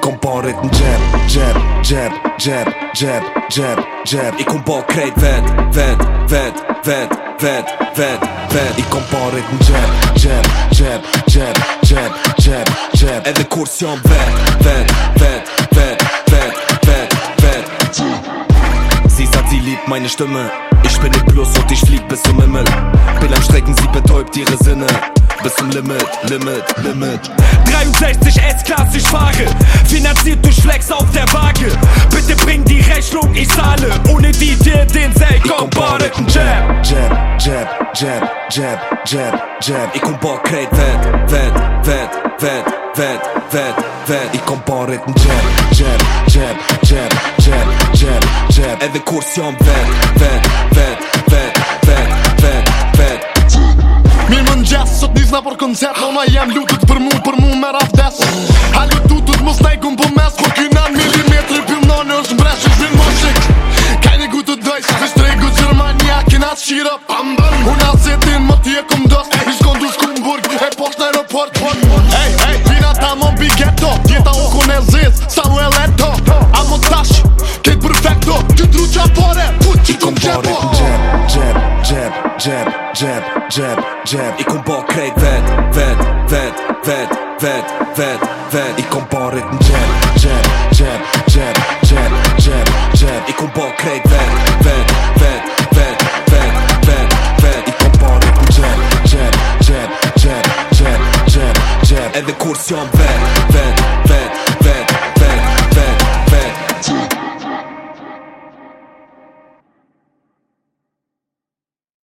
compare een jab, jab, jab, jab, jab, jab, jab. Ik compare wet, wet, wet, wet, wet, wet, wet. Ik compare een jab, jab, jab, jab, jab, jab, jab. En de koers wet, wet, wet, wet, wet, wet, wet. Sie sagt, sie liebt meine Stimme. Ich bin im Plus und ich flieg bis zum Himmel. Bin am Strecken, sie betäubt ihre Sinne bis zum Limit, Limit, Limit. 63 S-Klasse, ich fahre shlung i sale Unë i di tjetin dhe i kom pare në gjep Gjep, gjep, gjep, gjep, gjep, gjep I kom bo krejt vet, vet, vet, vet, vet, vet, vet I kom pare në gjep Gjep, gjep, gjep, gjep, gjep, gjep Edhe kur s'jom vet, vet, vet, vet, vet, vet, vet Mirë më në gjes, sot nizna për koncert Ona jem lutit për mu, për mu me rafdes Halut Andan Unë acetin më t'je e dost Mi shkon du shku më burg E posh në aeroport Ej, ej, vina ta mon bi ghetto Djeta u ku në zis, Samuel Eto A më tash, kejt perfecto Kjo dru qa fore, ku që këm qepo Gjep, gjep, gjep, gjep, gjep, gjep, gjep I këm bo krejt vet, vet, vet, vet, vet, vet, vet I këm bo rrit në gjep, gjep, gjep, gjep, gjep, I këm bo krejt vet, vet, vet, vet, vet, the course you'm back back back